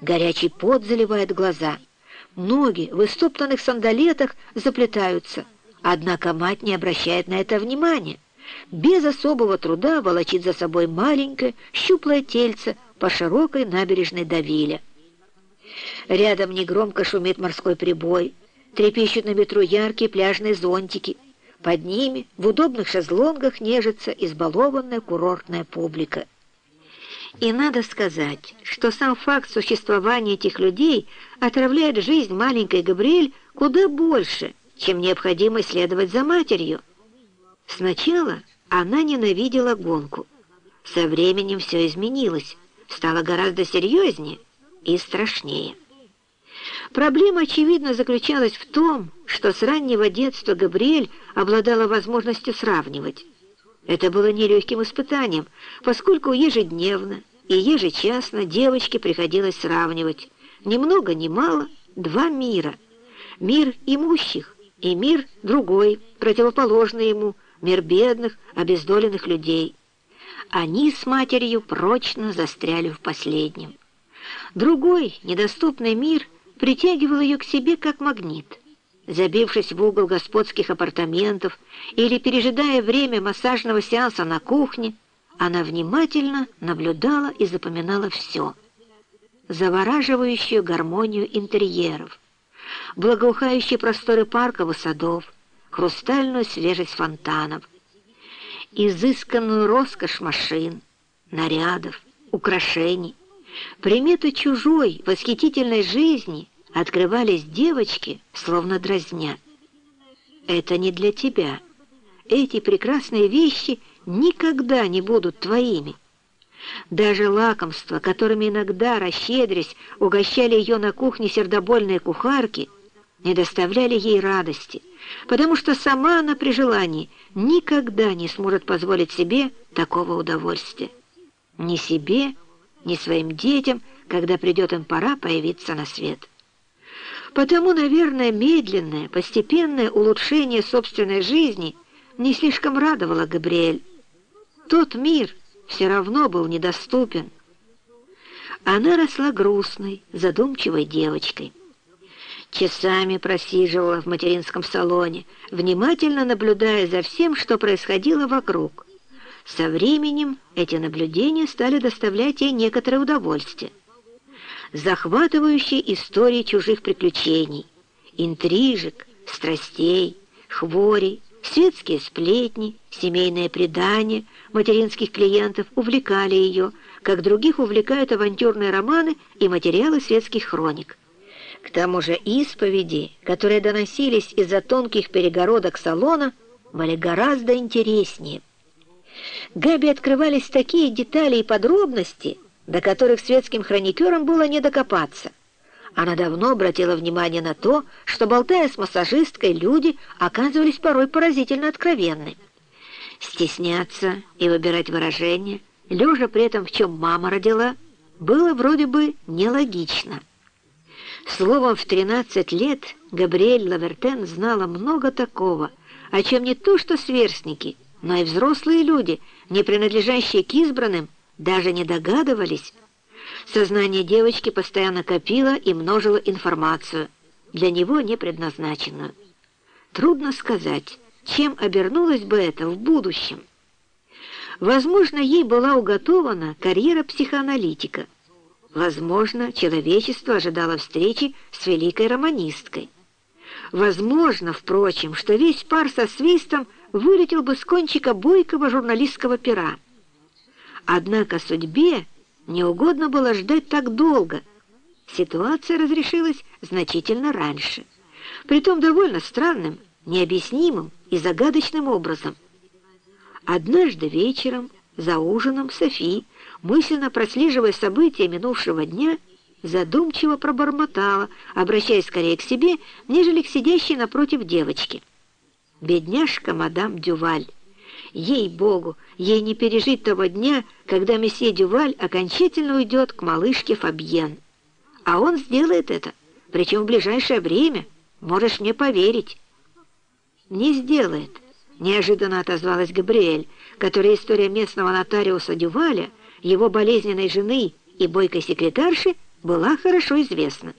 Горячий пот заливает глаза. Ноги в истоптанных сандалетах заплетаются. Однако мать не обращает на это внимания. Без особого труда волочит за собой маленькое, щуплое тельце по широкой набережной Давиля. Рядом негромко шумит морской прибой, трепещут на ветру яркие пляжные зонтики. Под ними в удобных шезлонгах нежится избалованная курортная публика. И надо сказать, что сам факт существования этих людей отравляет жизнь маленькой Габриэль куда больше, чем необходимо следовать за матерью. Сначала она ненавидела гонку. Со временем все изменилось, стало гораздо серьезнее и страшнее. Проблема, очевидно, заключалась в том, что с раннего детства Габриэль обладала возможностью сравнивать. Это было нелегким испытанием, поскольку ежедневно и ежечасно девочке приходилось сравнивать ни много ни мало два мира. Мир имущих и мир другой, противоположный ему, мир бедных, обездоленных людей. Они с матерью прочно застряли в последнем. Другой, недоступный мир притягивал ее к себе как магнит. Забившись в угол господских апартаментов или пережидая время массажного сеанса на кухне, она внимательно наблюдала и запоминала все. Завораживающую гармонию интерьеров, благоухающие просторы парков и садов, хрустальную свежесть фонтанов, изысканную роскошь машин, нарядов, украшений, приметы чужой восхитительной жизни открывались девочке, словно дразня. «Это не для тебя. Эти прекрасные вещи никогда не будут твоими». Даже лакомства, которыми иногда, расщедрясь, угощали ее на кухне сердобольные кухарки, не доставляли ей радости, потому что сама она при желании никогда не сможет позволить себе такого удовольствия. Ни себе, ни своим детям, когда придет им пора появиться на свет. Потому, наверное, медленное, постепенное улучшение собственной жизни не слишком радовало Габриэль. Тот мир все равно был недоступен. Она росла грустной, задумчивой девочкой. Часами просиживала в материнском салоне, внимательно наблюдая за всем, что происходило вокруг. Со временем эти наблюдения стали доставлять ей некоторое удовольствие захватывающие истории чужих приключений, интрижек, страстей, хворей, светские сплетни, семейные предания материнских клиентов увлекали ее, как других увлекают авантюрные романы и материалы светских хроник. К тому же исповеди, которые доносились из-за тонких перегородок салона, были гораздо интереснее. Габи открывались такие детали и подробности – до которых светским хроникерам было не докопаться. Она давно обратила внимание на то, что, болтая с массажисткой, люди оказывались порой поразительно откровенны. Стесняться и выбирать выражения, лежа при этом в чем мама родила, было вроде бы нелогично. Словом, в 13 лет Габриэль Лавертен знала много такого, о чем не то что сверстники, но и взрослые люди, не принадлежащие к избранным, даже не догадывались. Сознание девочки постоянно копило и множило информацию, для него не предназначенную. Трудно сказать, чем обернулось бы это в будущем. Возможно, ей была уготована карьера психоаналитика. Возможно, человечество ожидало встречи с великой романисткой. Возможно, впрочем, что весь пар со свистом вылетел бы с кончика бойкого журналистского пера. Однако судьбе не угодно было ждать так долго. Ситуация разрешилась значительно раньше, притом довольно странным, необъяснимым и загадочным образом. Однажды вечером за ужином Софи, мысленно прослеживая события минувшего дня, задумчиво пробормотала, обращаясь скорее к себе, нежели к сидящей напротив девочки. «Бедняжка мадам Дюваль!» Ей-богу, ей не пережить того дня, когда месье Дюваль окончательно уйдет к малышке Фабьен. А он сделает это, причем в ближайшее время, можешь мне поверить. «Не сделает», — неожиданно отозвалась Габриэль, которая история местного нотариуса Дюваля, его болезненной жены и бойкой секретарши была хорошо известна.